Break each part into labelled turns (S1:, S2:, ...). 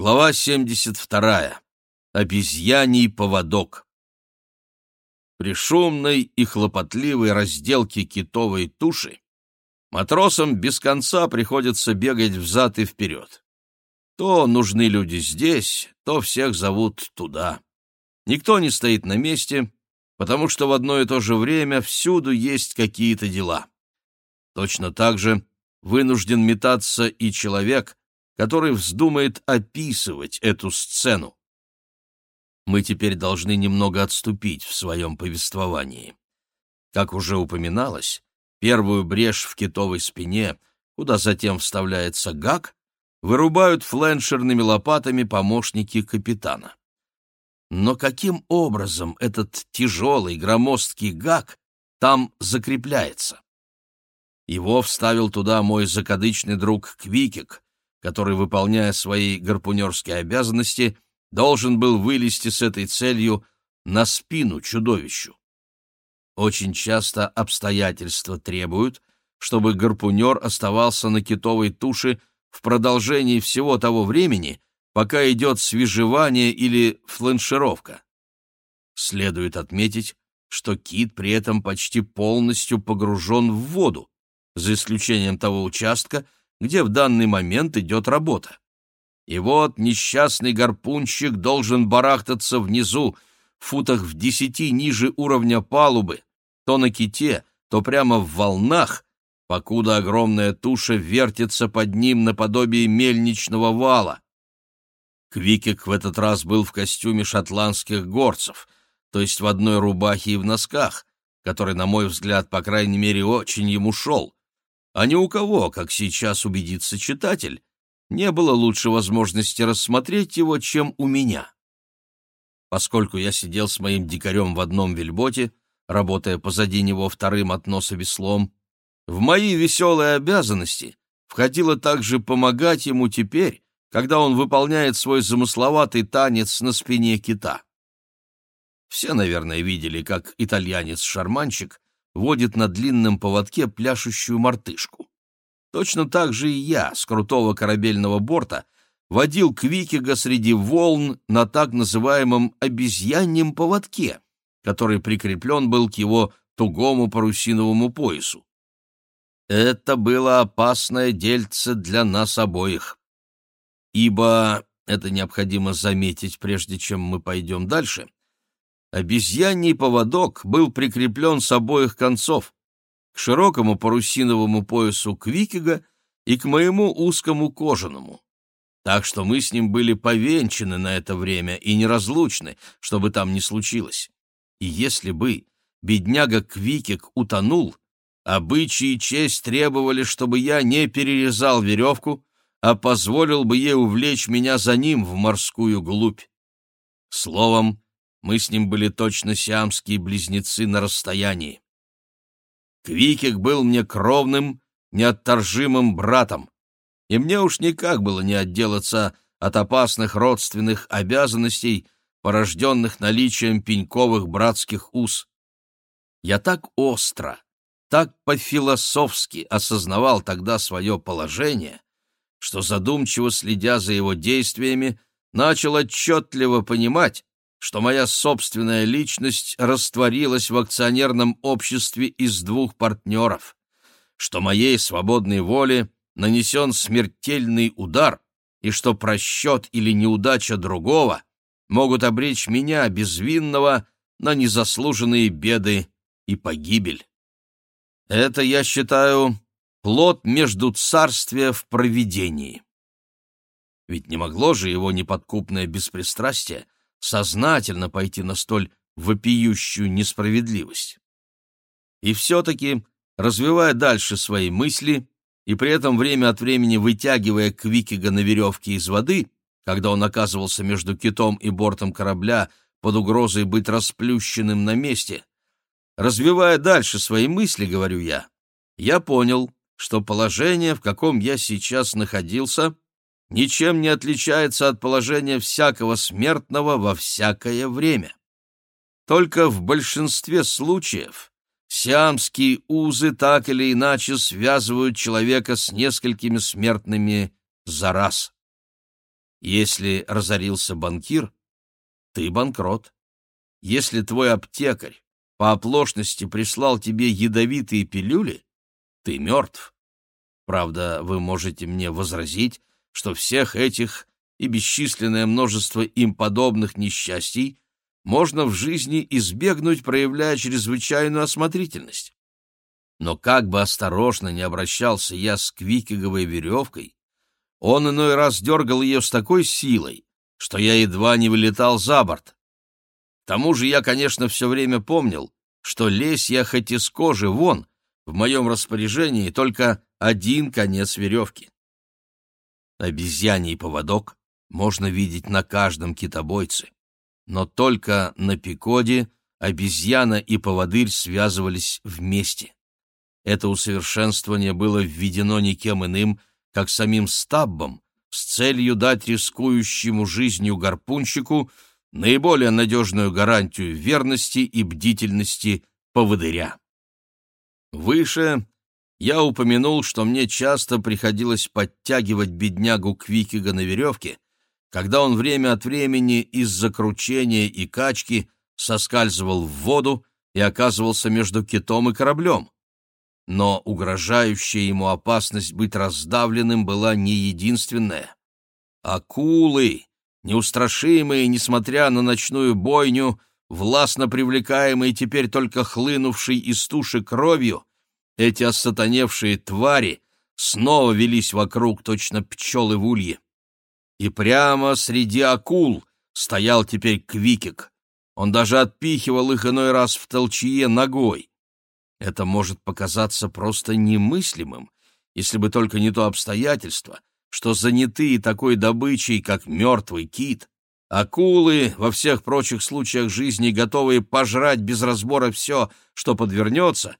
S1: Глава 72. Обезьяний поводок. При шумной и хлопотливой разделке китовой туши матросам без конца приходится бегать взад и вперед. То нужны люди здесь, то всех зовут туда. Никто не стоит на месте, потому что в одно и то же время всюду есть какие-то дела. Точно так же вынужден метаться и человек, который вздумает описывать эту сцену. Мы теперь должны немного отступить в своем повествовании. Как уже упоминалось, первую брешь в китовой спине, куда затем вставляется гак, вырубают фленшерными лопатами помощники капитана. Но каким образом этот тяжелый громоздкий гак там закрепляется? Его вставил туда мой закадычный друг Квикик, который, выполняя свои гарпунерские обязанности, должен был вылезти с этой целью на спину чудовищу. Очень часто обстоятельства требуют, чтобы гарпунер оставался на китовой туше в продолжении всего того времени, пока идет свежевание или фланшировка. Следует отметить, что кит при этом почти полностью погружен в воду, за исключением того участка, где в данный момент идет работа. И вот несчастный гарпунщик должен барахтаться внизу, в футах в десяти ниже уровня палубы, то на ките, то прямо в волнах, покуда огромная туша вертится под ним наподобие мельничного вала. Квикик в этот раз был в костюме шотландских горцев, то есть в одной рубахе и в носках, который, на мой взгляд, по крайней мере, очень ему шел а ни у кого, как сейчас убедится читатель, не было лучше возможности рассмотреть его, чем у меня. Поскольку я сидел с моим дикарем в одном вельботе, работая позади него вторым от носа веслом, в мои веселые обязанности входило также помогать ему теперь, когда он выполняет свой замысловатый танец на спине кита. Все, наверное, видели, как итальянец-шарманщик водит на длинном поводке пляшущую мартышку. Точно так же и я с крутого корабельного борта водил Квикига среди волн на так называемом обезьяньем поводке, который прикреплен был к его тугому парусиновому поясу. Это было опасное дельце для нас обоих. Ибо, это необходимо заметить, прежде чем мы пойдем дальше, Обезьяний поводок был прикреплен с обоих концов, к широкому парусиновому поясу Квикига и к моему узкому кожаному. Так что мы с ним были повенчаны на это время и неразлучны, что бы там ни случилось. И если бы бедняга Квикик утонул, обычаи и честь требовали, чтобы я не перерезал веревку, а позволил бы ей увлечь меня за ним в морскую глубь. Словом, мы с ним были точно сиамские близнецы на расстоянии. Квикик был мне кровным, неотторжимым братом, и мне уж никак было не отделаться от опасных родственных обязанностей, порожденных наличием пеньковых братских уз. Я так остро, так по-философски осознавал тогда свое положение, что, задумчиво следя за его действиями, начал отчетливо понимать, что моя собственная личность растворилась в акционерном обществе из двух партнеров, что моей свободной воле нанесен смертельный удар и что просчет или неудача другого могут обречь меня, безвинного, на незаслуженные беды и погибель. Это, я считаю, плод между царствия в провидении. Ведь не могло же его неподкупное беспристрастие — сознательно пойти на столь вопиющую несправедливость. И все-таки, развивая дальше свои мысли и при этом время от времени вытягивая Квикига на веревке из воды, когда он оказывался между китом и бортом корабля под угрозой быть расплющенным на месте, развивая дальше свои мысли, говорю я, я понял, что положение, в каком я сейчас находился, ничем не отличается от положения всякого смертного во всякое время. Только в большинстве случаев сиамские узы так или иначе связывают человека с несколькими смертными за раз. Если разорился банкир, ты банкрот. Если твой аптекарь по оплошности прислал тебе ядовитые пилюли, ты мертв. Правда, вы можете мне возразить, что всех этих и бесчисленное множество им подобных несчастий можно в жизни избегнуть, проявляя чрезвычайную осмотрительность. Но как бы осторожно не обращался я с квикиговой веревкой, он иной раз дергал ее с такой силой, что я едва не вылетал за борт. К тому же я, конечно, все время помнил, что лезь я хоть из кожи вон, в моем распоряжении только один конец веревки. Обезьяний поводок можно видеть на каждом китобойце, но только на Пикоде обезьяна и поводырь связывались вместе. Это усовершенствование было введено никем иным, как самим Стаббом, с целью дать рискующему жизнью гарпунщику наиболее надежную гарантию верности и бдительности поводыря. Выше я упомянул, что мне часто приходилось подтягивать беднягу Квикига на веревке, когда он время от времени из-за кручения и качки соскальзывал в воду и оказывался между китом и кораблем но угрожающая ему опасность быть раздавленным была не единственная. Акулы, неустрашимые, несмотря на ночную бойню, властно привлекаемые теперь только хлынувшей из туши кровью, эти осатаневшие твари снова велись вокруг точно пчелы в улье. И прямо среди акул стоял теперь Квикик. Он даже отпихивал их иной раз в толчье ногой. Это может показаться просто немыслимым, если бы только не то обстоятельство, что занятые такой добычей, как мертвый кит, акулы, во всех прочих случаях жизни готовые пожрать без разбора все, что подвернется,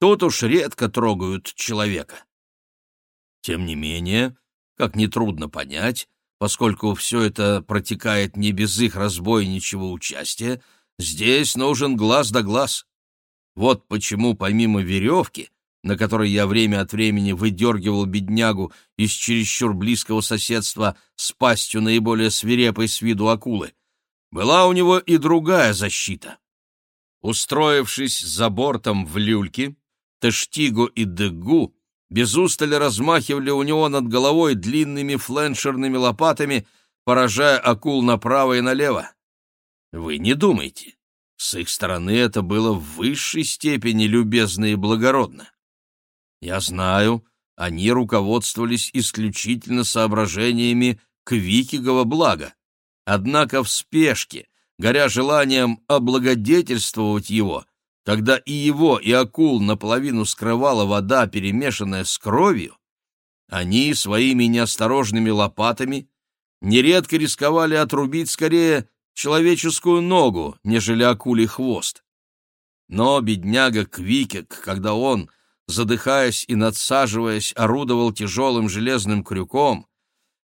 S1: тут уж редко трогают человека. Тем не менее, как нетрудно понять, поскольку все это протекает не без их разбойничьего участия, здесь нужен глаз да глаз. Вот почему помимо веревки, на которой я время от времени выдергивал беднягу из чересчур близкого соседства с пастью наиболее свирепой с виду акулы, была у него и другая защита. Устроившись за бортом в люльке, Тештигу и Дегу без устали размахивали у него над головой длинными фленшерными лопатами, поражая акул направо и налево. Вы не думайте, с их стороны это было в высшей степени любезно и благородно. Я знаю, они руководствовались исключительно соображениями Квикигова блага. Однако в спешке, горя желанием облагодетельствовать его, когда и его, и акул наполовину скрывала вода, перемешанная с кровью, они своими неосторожными лопатами нередко рисковали отрубить скорее человеческую ногу, нежели акулий хвост. Но бедняга Квикек, когда он, задыхаясь и надсаживаясь, орудовал тяжелым железным крюком,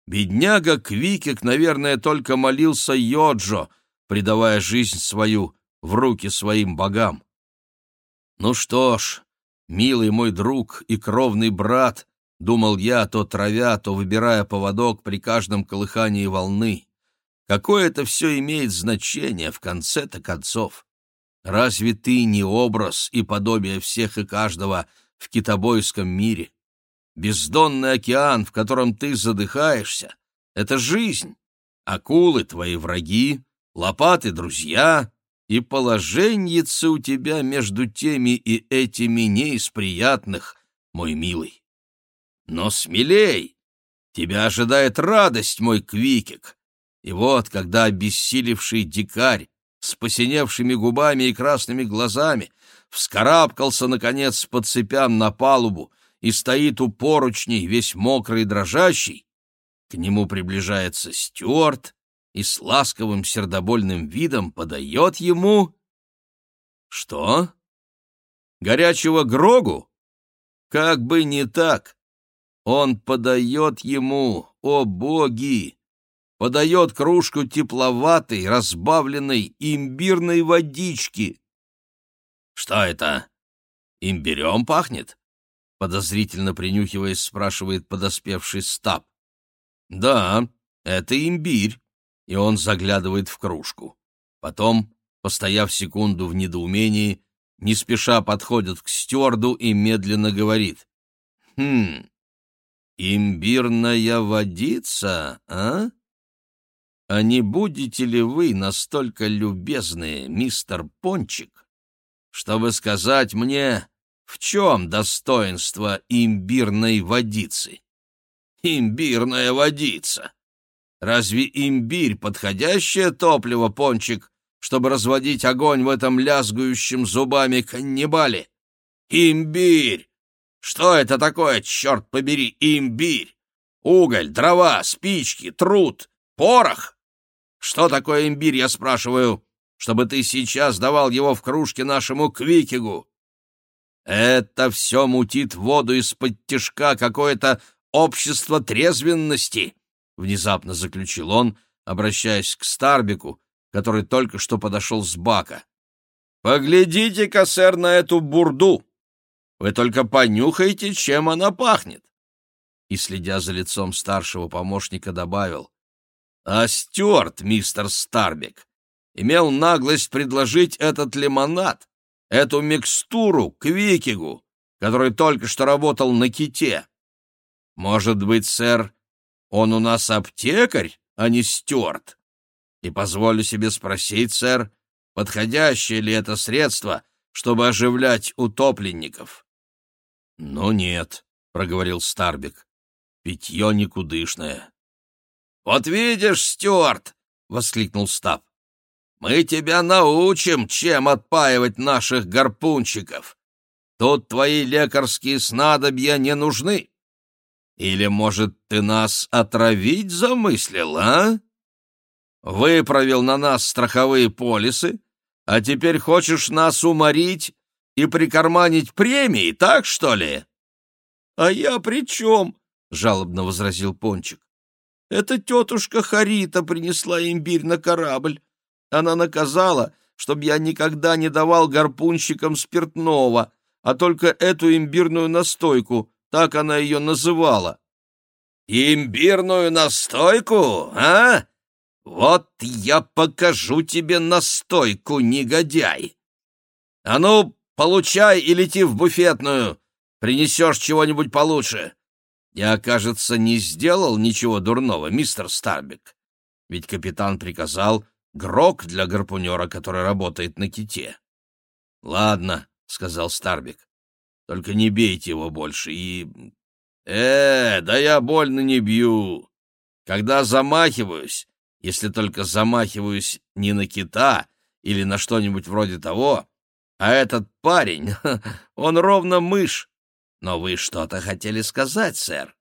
S1: бедняга Квикек, наверное, только молился Йоджо, предавая жизнь свою в руки своим богам. Ну что ж, милый мой друг и кровный брат, думал я, то травя, то выбирая поводок при каждом колыхании волны. Какое это все имеет значение в конце-то концов? Разве ты не образ и подобие всех и каждого в китобойском мире? Бездонный океан, в котором ты задыхаешься, — это жизнь. Акулы — твои враги, лопаты — друзья, и положеньица у тебя между теми и этими не из приятных, мой милый. Но смелей! Тебя ожидает радость, мой квикик. И вот, когда обессилевший дикарь с посиневшими губами и красными глазами вскарабкался, наконец, по цепям на палубу и стоит у поручней, весь мокрый и дрожащий, к нему приближается Стюарт и с ласковым сердобольным видом подает ему... Что? Горячего Грогу? Как бы не так. Он подает ему, о боги! подает кружку тепловатой, разбавленной имбирной водички. — Что это? Имбирем пахнет? — подозрительно принюхиваясь, спрашивает подоспевший стаб. — Да, Это имбирь, и он заглядывает в кружку. Потом, постояв секунду в недоумении, не спеша подходит к стюарду и медленно говорит. «Хм, имбирная водица, а? А не будете ли вы настолько любезны, мистер Пончик, чтобы сказать мне, в чем достоинство имбирной водицы?» «Имбирная водица! Разве имбирь — подходящее топливо, Пончик, чтобы разводить огонь в этом лязгающем зубами каннибале? Имбирь! Что это такое, черт побери, имбирь? Уголь, дрова, спички, труд, порох? Что такое имбирь, я спрашиваю, чтобы ты сейчас давал его в кружке нашему квикигу? Это все мутит воду из-под тишка какое-то общество трезвенности, — внезапно заключил он, обращаясь к Старбику, который только что подошел с бака. «Поглядите-ка, сэр, на эту бурду! Вы только понюхайте, чем она пахнет!» И, следя за лицом старшего помощника, добавил. «А Стюарт, мистер Старбик, имел наглость предложить этот лимонад, эту микстуру Квикигу, который только что работал на ките. Может быть, сэр, он у нас аптекарь, а не Стюарт. И позволю себе спросить, сэр, подходящее ли это средство, чтобы оживлять утопленников? — Ну нет, — проговорил Старбик, — питье никудышное. — Вот видишь, Стюарт, — воскликнул Стаб, — мы тебя научим, чем отпаивать наших гарпунчиков. Тут твои лекарские снадобья не нужны. Или, может, ты нас отравить замыслил, а? Выправил на нас страховые полисы, а теперь хочешь нас уморить и прикарманить премии, так что ли? — А я при чем? — жалобно возразил Пончик. — Это тетушка Харита принесла имбирь на корабль. Она наказала, чтобы я никогда не давал гарпунщикам спиртного, а только эту имбирную настойку, так она ее называла. «Имбирную настойку, а? Вот я покажу тебе настойку, негодяй! А ну, получай и лети в буфетную, принесешь чего-нибудь получше. Я, кажется, не сделал ничего дурного, мистер Старбик, ведь капитан приказал грок для гарпунера, который работает на ките». «Ладно», — сказал Старбик, только не бейте его больше и... Э, да я больно не бью. Когда замахиваюсь, если только замахиваюсь не на кита или на что-нибудь вроде того, а этот парень, он ровно мышь. Но вы что-то хотели сказать, сэр.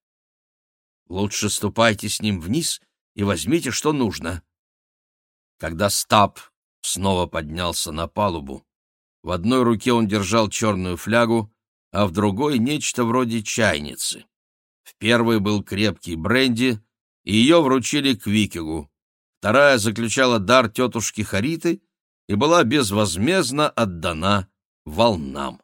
S1: Лучше ступайте с ним вниз и возьмите, что нужно. Когда Стаб снова поднялся на палубу, в одной руке он держал черную флягу, а в другой — нечто вроде чайницы. В первой был крепкий бренди, и ее вручили к Викигу. Вторая заключала дар тетушки Хариты и была безвозмездно отдана волнам.